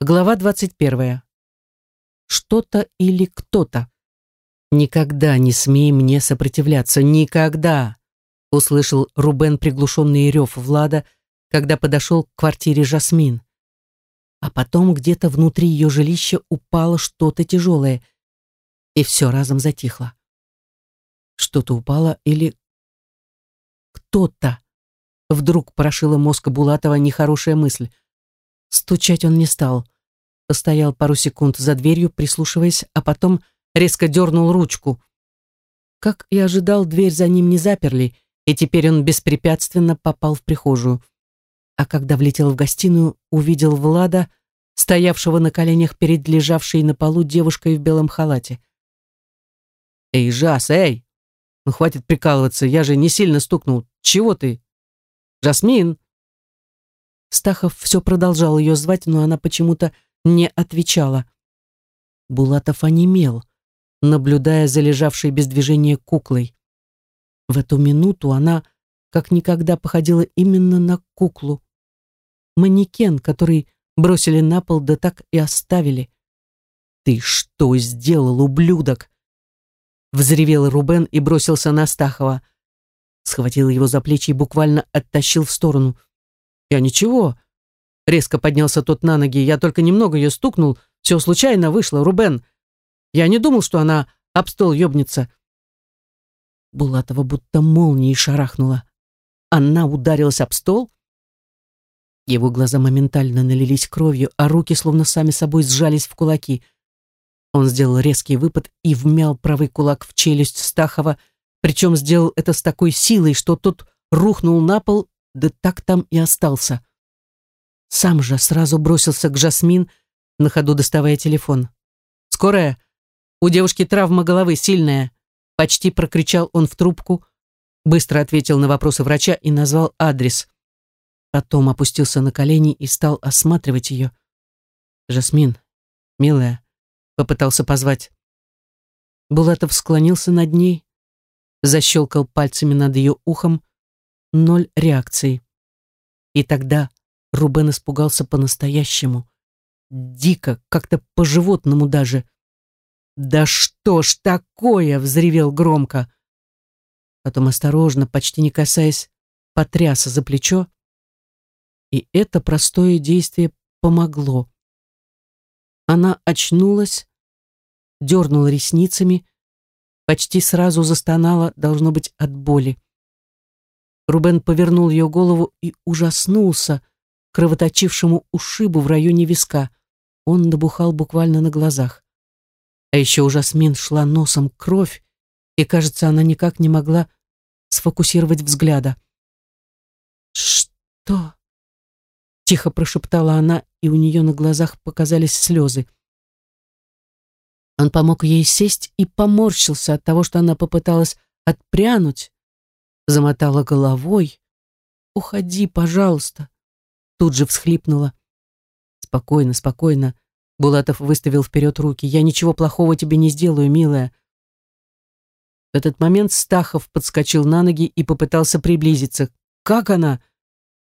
Глава 21. Что-то или кто-то. «Никогда не смей мне сопротивляться, никогда!» услышал Рубен приглушенный рев Влада, когда подошел к квартире Жасмин. А потом где-то внутри ее жилища упало что-то тяжелое, и все разом затихло. Что-то упало или кто-то. Вдруг прошила мозг Булатова нехорошая мысль. Стучать он не стал. Постоял пару секунд за дверью, прислушиваясь, а потом резко дернул ручку. Как и ожидал, дверь за ним не заперли, и теперь он беспрепятственно попал в прихожую. А когда влетел в гостиную, увидел Влада, стоявшего на коленях перед лежавшей на полу девушкой в белом халате. «Эй, Жас, эй! Ну хватит прикалываться, я же не сильно стукнул. Чего ты? Жасмин!» Стахов все продолжал ее звать, но она почему-то не отвечала. Булатов онемел, наблюдая за лежавшей без движения куклой. В эту минуту она как никогда походила именно на куклу. Манекен, который бросили на пол, да так и оставили. «Ты что сделал, ублюдок?» Взревел Рубен и бросился на Стахова. Схватил его за плечи и буквально оттащил в сторону. «Я ничего». Резко поднялся тот на ноги. «Я только немного ее стукнул. Все случайно вышло, Рубен. Я не думал, что она об стол ёбнется». Булатова будто молнией шарахнула. Она ударилась об стол. Его глаза моментально налились кровью, а руки словно сами собой сжались в кулаки. Он сделал резкий выпад и вмял правый кулак в челюсть Стахова, причем сделал это с такой силой, что тот рухнул на пол да так там и остался. Сам же сразу бросился к Жасмин, на ходу доставая телефон. «Скорая? У девушки травма головы сильная», почти прокричал он в трубку, быстро ответил на вопросы врача и назвал адрес. Потом опустился на колени и стал осматривать ее. «Жасмин, милая», — попытался позвать. Булатов склонился над ней, защелкал пальцами над ее ухом, ноль реакции. И тогда Рубен испугался по-настоящему. Дико, как-то по-животному даже. «Да что ж такое!» — взревел громко. Потом осторожно, почти не касаясь, потряс за плечо. И это простое действие помогло. Она очнулась, дернула ресницами, почти сразу застонала, должно быть, от боли. Рубен повернул ее голову и ужаснулся кровоточившему ушибу в районе виска. Он набухал буквально на глазах. А еще у Жасмин шла носом кровь, и, кажется, она никак не могла сфокусировать взгляда. «Что?» — тихо прошептала она, и у нее на глазах показались слезы. Он помог ей сесть и поморщился от того, что она попыталась отпрянуть, замотала головой. «Уходи, пожалуйста!» Тут же всхлипнула. «Спокойно, спокойно!» Булатов выставил вперед руки. «Я ничего плохого тебе не сделаю, милая!» В этот момент Стахов подскочил на ноги и попытался приблизиться. «Как она?»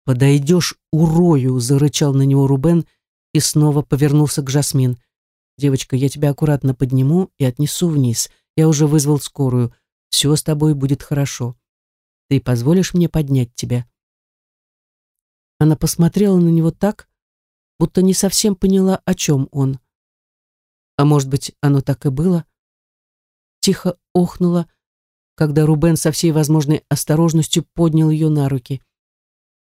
«Подойдешь, урою!» — зарычал на него Рубен и снова повернулся к Жасмин. «Девочка, я тебя аккуратно подниму и отнесу вниз. Я уже вызвал скорую. Все с тобой будет хорошо. Ты позволишь мне поднять тебя?» Она посмотрела на него так, будто не совсем поняла, о чем он. А может быть, оно так и было? Тихо охнула, когда Рубен со всей возможной осторожностью поднял ее на руки.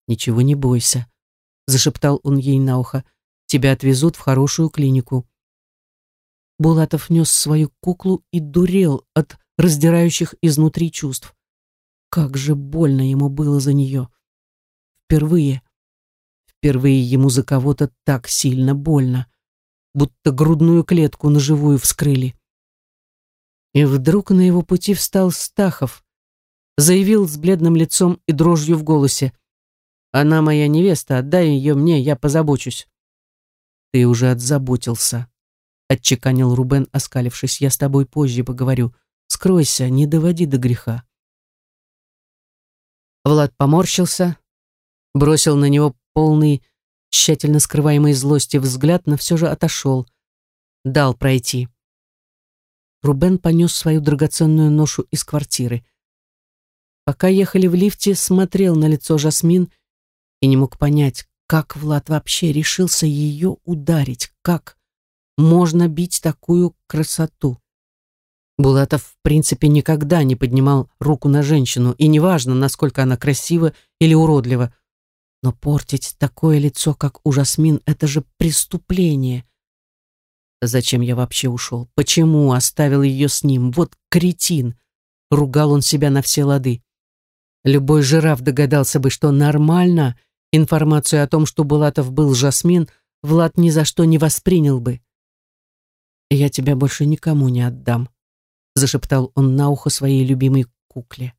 «Ничего не бойся», — зашептал он ей на ухо. «Тебя отвезут в хорошую клинику». Булатов нес свою куклу и дурел от раздирающих изнутри чувств. Как же больно ему было за нее. Впервые. Впервые ему за кого-то так сильно больно. Будто грудную клетку на живую вскрыли. И вдруг на его пути встал Стахов. Заявил с бледным лицом и дрожью в голосе. «Она моя невеста, отдай ее мне, я позабочусь». «Ты уже отзаботился», — отчеканил Рубен, оскалившись. «Я с тобой позже поговорю. Скройся, не доводи до греха». Влад поморщился, бросил на него полный тщательно скрываемой злости взгляд, но все же отошел. Дал пройти. Рубен понес свою драгоценную ношу из квартиры. Пока ехали в лифте, смотрел на лицо Жасмин и не мог понять, как Влад вообще решился ее ударить, как можно бить такую красоту. Булатов, в принципе, никогда не поднимал руку на женщину, и неважно, насколько она красива или уродлива. Но портить такое лицо, как у Жасмин, это же преступление. Зачем я вообще ушел? Почему оставил ее с ним? Вот кретин! Ругал он себя на все лады. Любой жираф догадался бы, что нормально информацию о том, что Булатов был Жасмин, Влад ни за что не воспринял бы. «Я тебя больше никому не отдам», зашептал он на ухо своей любимой кукле.